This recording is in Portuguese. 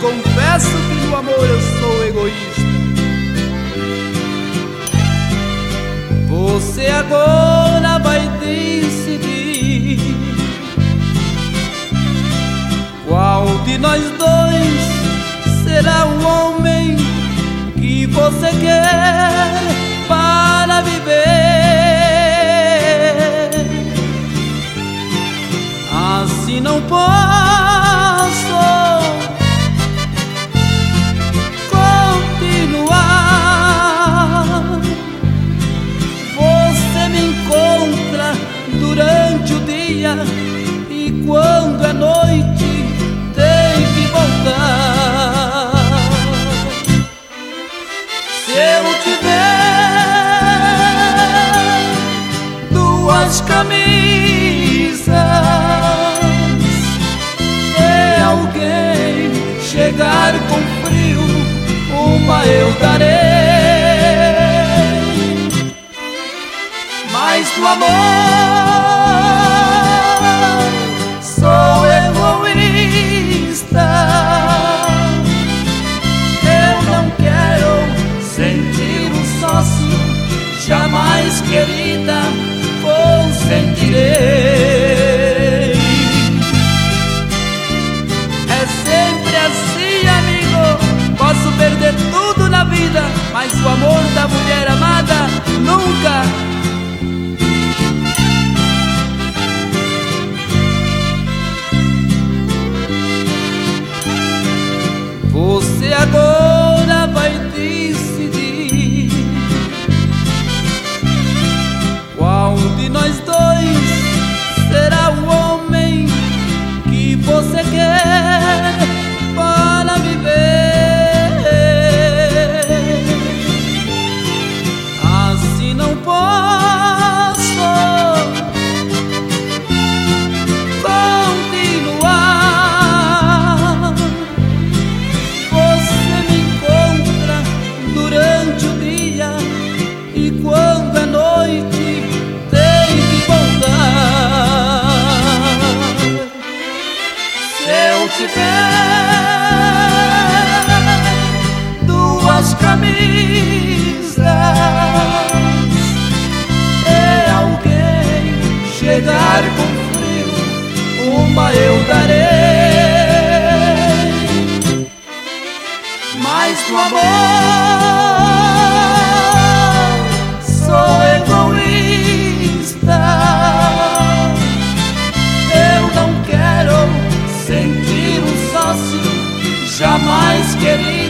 confesso que no amor eu sou egoísta. Você agora vai decidir qual de nós dois será o homem você quer para viver. Assim não posso duas camisas. E alguém chegar com frio, uma eu darei. Mas do amor jamais, querida, sentiré. Tiver duas camisas e alguém chegar com frio, uma eu darei. Mas do amor jamais querido.